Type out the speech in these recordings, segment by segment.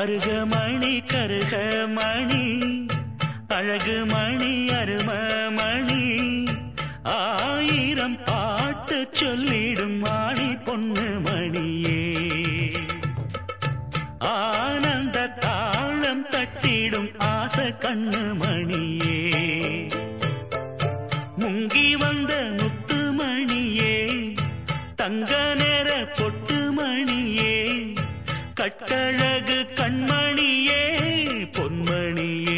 அருகமணி கருகமணி அழகு மணி அரும மணி. ஆயிரம் பாட்டு சொல்லிடும் மாணி பொண்ணு மணியே. ஆனந்த தாளம் தட்டிடும் ஆசை கண்ணு மணியே. முங்கி வந்த முத்து மணியே. தங்க நேர பொட்டு மணியே. கட்டழகு கண்மணியே பொன்மணியே.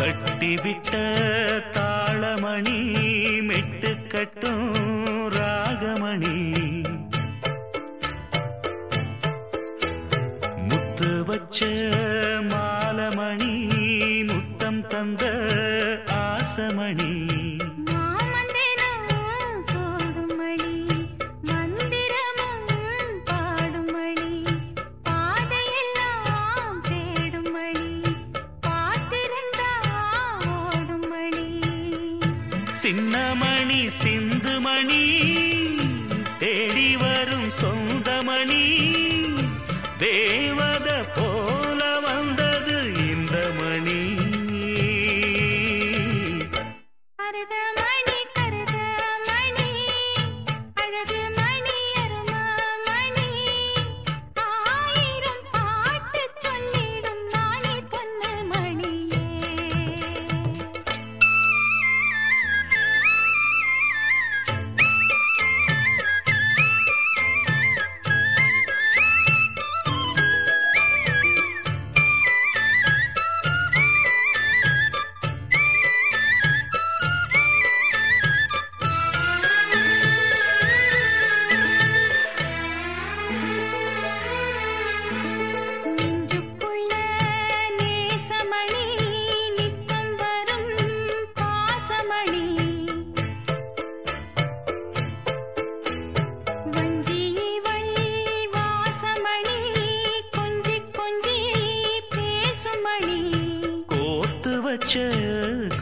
கட்டிவிட்ட தாளமணி மெட்டு கட்டும் ராகமணி. முத்து வச்ச மாலமணி முத்தம் தந்த ஆசமணி. சின்னமணி சிந்துமணி தேடி வரும் சொந்தமணி தேவத வச்ச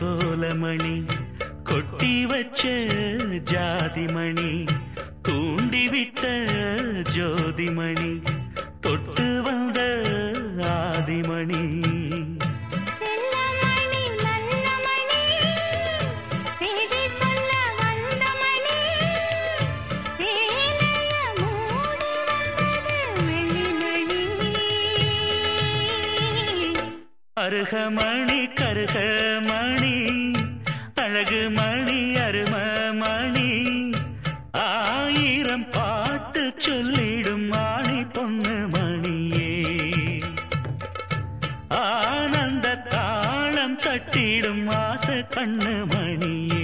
கோலமணி கொட்டி வச்ச ஜாதிமணி தூண்டிவிட்ட ஜோதிமணி தொட்டு வந்த ஆதிமணி. அருகமணி கருகமணி அழகு மணி அரும மணி. ஆயிரம் பாட்டு சொல்லிடும் மாணி பொண்ணு மணியே. ஆனந்த தாளம் தட்டிடும் ஆசை கண்ணு மணியே.